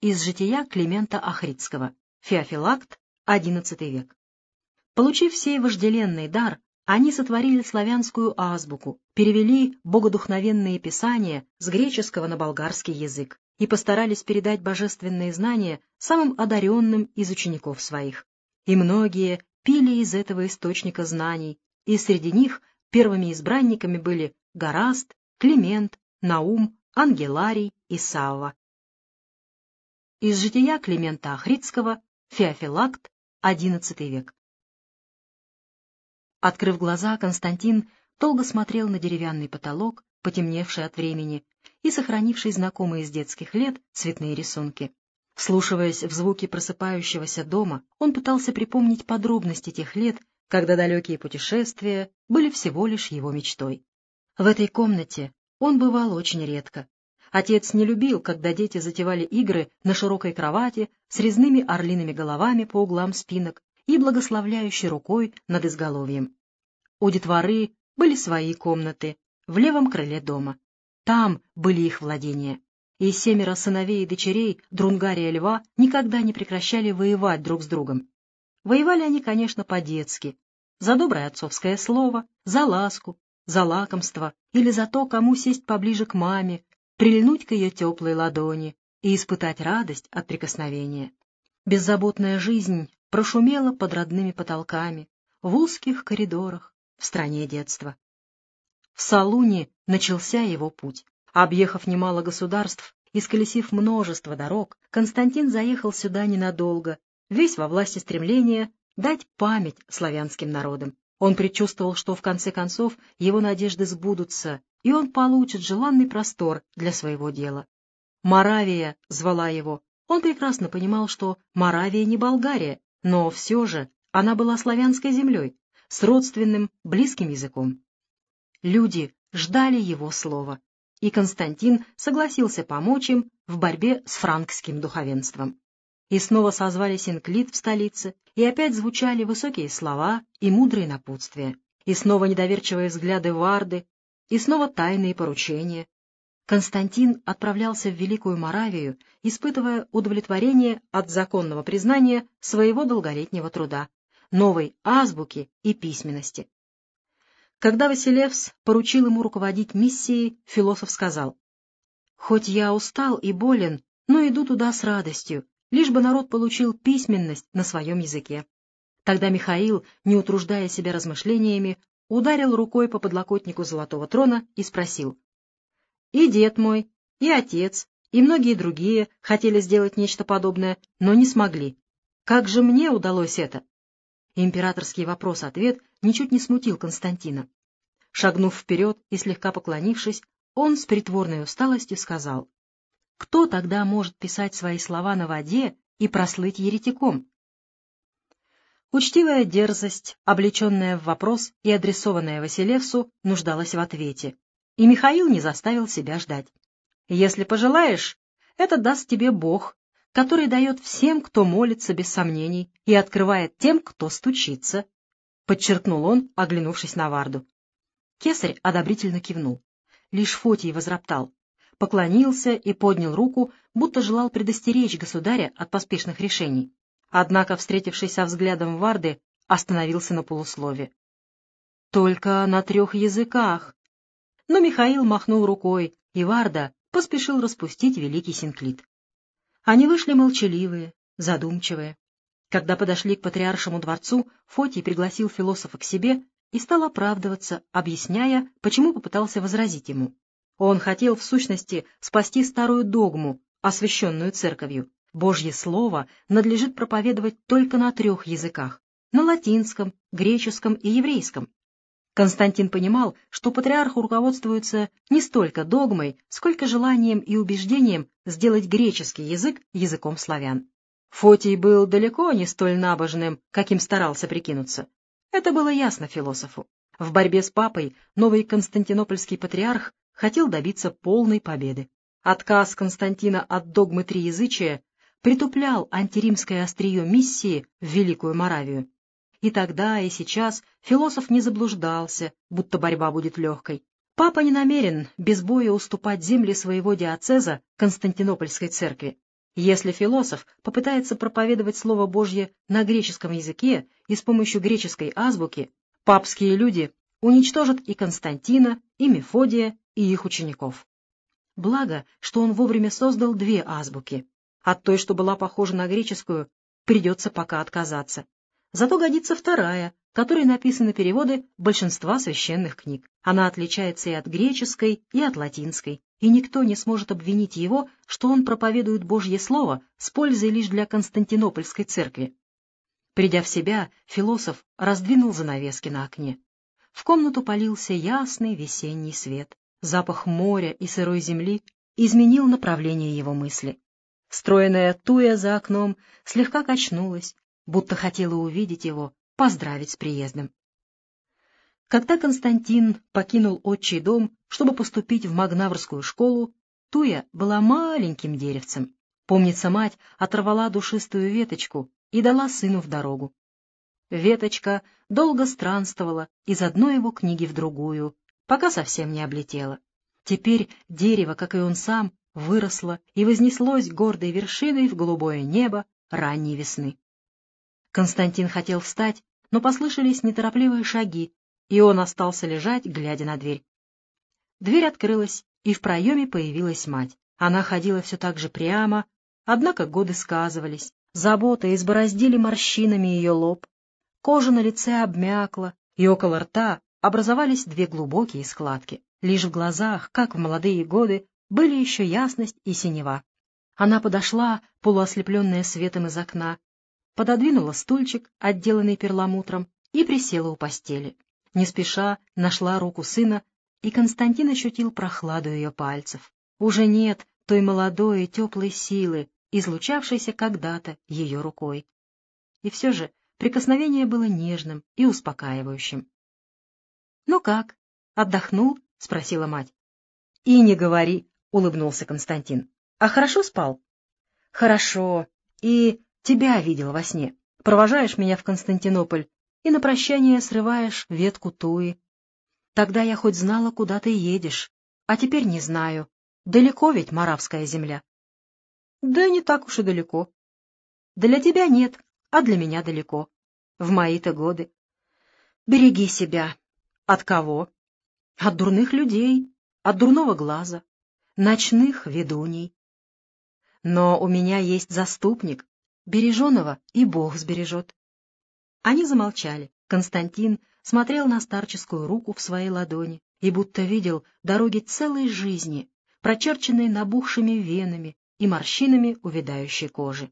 из жития Климента Ахридского, Феофилакт, XI век. Получив сей вожделенный дар, они сотворили славянскую азбуку, перевели богодухновенные писания с греческого на болгарский язык и постарались передать божественные знания самым одаренным из учеников своих. И многие пили из этого источника знаний, и среди них первыми избранниками были Гораст, Климент, Наум, Ангеларий и Савва. Из жития Климента Ахридского, Феофилакт, XI век. Открыв глаза, Константин долго смотрел на деревянный потолок, потемневший от времени, и сохранивший знакомые с детских лет цветные рисунки. Вслушиваясь в звуки просыпающегося дома, он пытался припомнить подробности тех лет, когда далекие путешествия были всего лишь его мечтой. В этой комнате он бывал очень редко. Отец не любил, когда дети затевали игры на широкой кровати с резными орлиными головами по углам спинок и благословляющей рукой над изголовьем. У детворы были свои комнаты в левом крыле дома. Там были их владения. И семеро сыновей и дочерей Друнгария Льва никогда не прекращали воевать друг с другом. Воевали они, конечно, по-детски, за доброе отцовское слово, за ласку, за лакомство или за то, кому сесть поближе к маме, прильнуть к ее теплой ладони и испытать радость от прикосновения. Беззаботная жизнь прошумела под родными потолками, в узких коридорах, в стране детства. В Салуне начался его путь. Объехав немало государств и сколесив множество дорог, Константин заехал сюда ненадолго, весь во власти стремления дать память славянским народам. Он предчувствовал, что в конце концов его надежды сбудутся, и он получит желанный простор для своего дела. Моравия звала его. Он прекрасно понимал, что Моравия не Болгария, но все же она была славянской землей, с родственным, близким языком. Люди ждали его слова, и Константин согласился помочь им в борьбе с франкским духовенством. И снова созвали синклит в столице, и опять звучали высокие слова и мудрые напутствия, и снова недоверчивые взгляды Варды, и снова тайные поручения. Константин отправлялся в Великую Моравию, испытывая удовлетворение от законного признания своего долголетнего труда, новой азбуки и письменности. Когда Василевс поручил ему руководить миссией, философ сказал, «Хоть я устал и болен, но иду туда с радостью, лишь бы народ получил письменность на своем языке. Тогда Михаил, не утруждая себя размышлениями, ударил рукой по подлокотнику золотого трона и спросил. «И дед мой, и отец, и многие другие хотели сделать нечто подобное, но не смогли. Как же мне удалось это?» Императорский вопрос-ответ ничуть не смутил Константина. Шагнув вперед и слегка поклонившись, он с притворной усталостью сказал, кто тогда может писать свои слова на воде и прослыть еретиком? Учтивая дерзость, облеченная в вопрос и адресованная Василевсу, нуждалась в ответе, и Михаил не заставил себя ждать. «Если пожелаешь, это даст тебе Бог, который дает всем, кто молится без сомнений, и открывает тем, кто стучится», — подчеркнул он, оглянувшись на Варду. Кесарь одобрительно кивнул. Лишь Фотий возроптал поклонился и поднял руку, будто желал предостеречь государя от поспешных решений. Однако, встретившись со взглядом Варды, остановился на полуслове. «Только на трех языках!» Но Михаил махнул рукой, и Варда поспешил распустить великий синклит. Они вышли молчаливые, задумчивые. Когда подошли к патриаршему дворцу, Фотий пригласил философа к себе и стал оправдываться, объясняя, почему попытался возразить ему. Он хотел, в сущности, спасти старую догму, освященную церковью. Божье Слово надлежит проповедовать только на трех языках — на латинском, греческом и еврейском. Константин понимал, что патриарх руководствуется не столько догмой, сколько желанием и убеждением сделать греческий язык языком славян. Фотий был далеко не столь набожным, каким старался прикинуться. Это было ясно философу. В борьбе с папой новый константинопольский патриарх хотел добиться полной победы. Отказ Константина от догмы триязычия притуплял антиримское острие миссии в Великую Моравию. И тогда, и сейчас философ не заблуждался, будто борьба будет легкой. Папа не намерен без боя уступать земли своего диацеза Константинопольской церкви. Если философ попытается проповедовать Слово Божье на греческом языке и с помощью греческой азбуки, папские люди уничтожат и Константина, и Мефодия, и их учеников. Благо, что он вовремя создал две азбуки. От той, что была похожа на греческую, придется пока отказаться. Зато годится вторая, которой написаны переводы большинства священных книг. Она отличается и от греческой, и от латинской, и никто не сможет обвинить его, что он проповедует Божье Слово с пользой лишь для Константинопольской церкви. Придя в себя, философ раздвинул занавески на окне. В комнату полился ясный весенний свет. Запах моря и сырой земли изменил направление его мысли. Стройная туя за окном слегка качнулась, будто хотела увидеть его, поздравить с приездом. Когда Константин покинул отчий дом, чтобы поступить в Магнаврскую школу, Туя была маленьким деревцем. Помнится, мать оторвала душистую веточку и дала сыну в дорогу. Веточка долго странствовала из одной его книги в другую, пока совсем не облетела. Теперь дерево, как и он сам, выросло и вознеслось гордой вершиной в голубое небо ранней весны. Константин хотел встать, но послышались неторопливые шаги, и он остался лежать, глядя на дверь. Дверь открылась, и в проеме появилась мать. Она ходила все так же прямо, однако годы сказывались, заботы избороздили морщинами ее лоб, кожа на лице обмякла, и около рта образовались две глубокие складки. Лишь в глазах, как в молодые годы, были еще ясность и синева. Она подошла, полуослепленная светом из окна, пододвинула стульчик, отделанный перламутром, и присела у постели. Не спеша нашла руку сына, и Константин ощутил прохладу ее пальцев. Уже нет той молодой и теплой силы, излучавшейся когда-то ее рукой. И все же прикосновение было нежным и успокаивающим. — Ну как, отдохнул? — спросила мать. — И не говори, — улыбнулся Константин. — А хорошо спал? — Хорошо. И тебя видел во сне. Провожаешь меня в Константинополь и на прощание срываешь ветку туи. Тогда я хоть знала, куда ты едешь, а теперь не знаю. Далеко ведь Моравская земля? Да не так уж и далеко. Для тебя нет, а для меня далеко. В мои-то годы. Береги себя. От кого? От дурных людей, от дурного глаза, ночных ведуней. Но у меня есть заступник, береженого и Бог сбережет. Они замолчали. Константин смотрел на старческую руку в своей ладони и будто видел дороги целой жизни, прочерченные набухшими венами и морщинами увядающей кожи.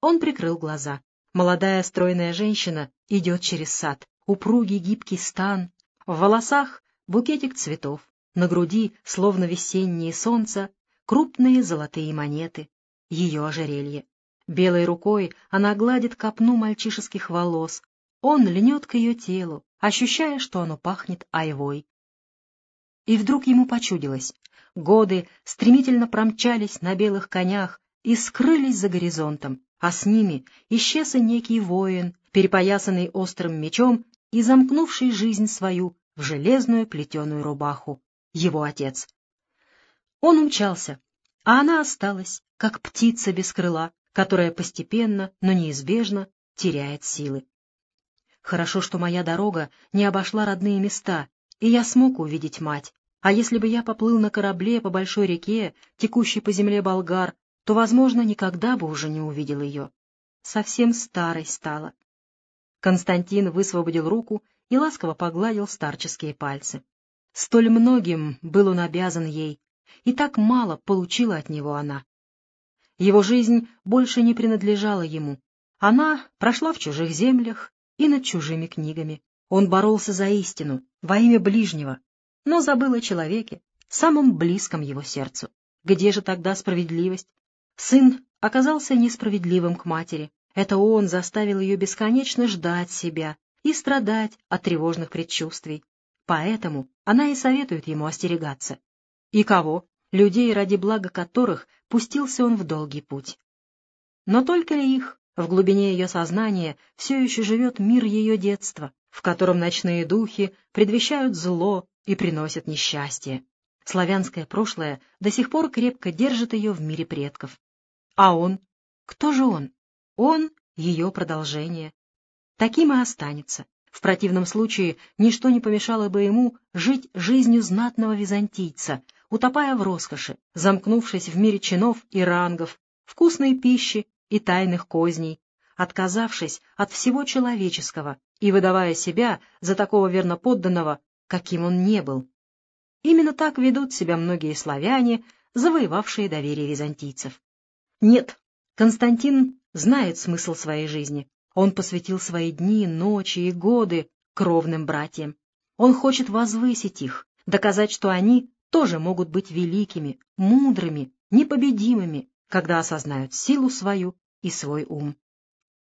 Он прикрыл глаза. Молодая стройная женщина идет через сад, упругий гибкий стан, в волосах букетик цветов, на груди, словно весеннее солнце, крупные золотые монеты, ее ожерелье. Белой рукой она гладит копну мальчишеских волос. Он льнет к ее телу, ощущая, что оно пахнет айвой. И вдруг ему почудилось. Годы стремительно промчались на белых конях и скрылись за горизонтом, а с ними исчез и некий воин, перепоясанный острым мечом и замкнувший жизнь свою в железную плетеную рубаху, его отец. Он умчался, а она осталась, как птица без крыла, которая постепенно, но неизбежно теряет силы. Хорошо, что моя дорога не обошла родные места, и я смог увидеть мать. А если бы я поплыл на корабле по большой реке, текущей по земле болгар, то, возможно, никогда бы уже не увидел ее. Совсем старой стала. Константин высвободил руку и ласково погладил старческие пальцы. Столь многим был он обязан ей, и так мало получила от него она. Его жизнь больше не принадлежала ему. Она прошла в чужих землях и над чужими книгами. Он боролся за истину, во имя ближнего, но забыл о человеке, самом близком его сердцу. Где же тогда справедливость? Сын оказался несправедливым к матери. Это он заставил ее бесконечно ждать себя и страдать от тревожных предчувствий. Поэтому она и советует ему остерегаться. И кого? людей, ради блага которых пустился он в долгий путь. Но только ли их? В глубине ее сознания все еще живет мир ее детства, в котором ночные духи предвещают зло и приносят несчастье. Славянское прошлое до сих пор крепко держит ее в мире предков. А он? Кто же он? Он — ее продолжение. Таким и останется. В противном случае ничто не помешало бы ему жить жизнью знатного византийца, утопая в роскоши, замкнувшись в мире чинов и рангов, вкусной пищи и тайных козней, отказавшись от всего человеческого и выдавая себя за такого верноподданного, каким он не был. Именно так ведут себя многие славяне, завоевавшие доверие византийцев. Нет, Константин знает смысл своей жизни. Он посвятил свои дни, ночи и годы кровным братьям. Он хочет возвысить их, доказать, что они тоже могут быть великими, мудрыми, непобедимыми, когда осознают силу свою и свой ум.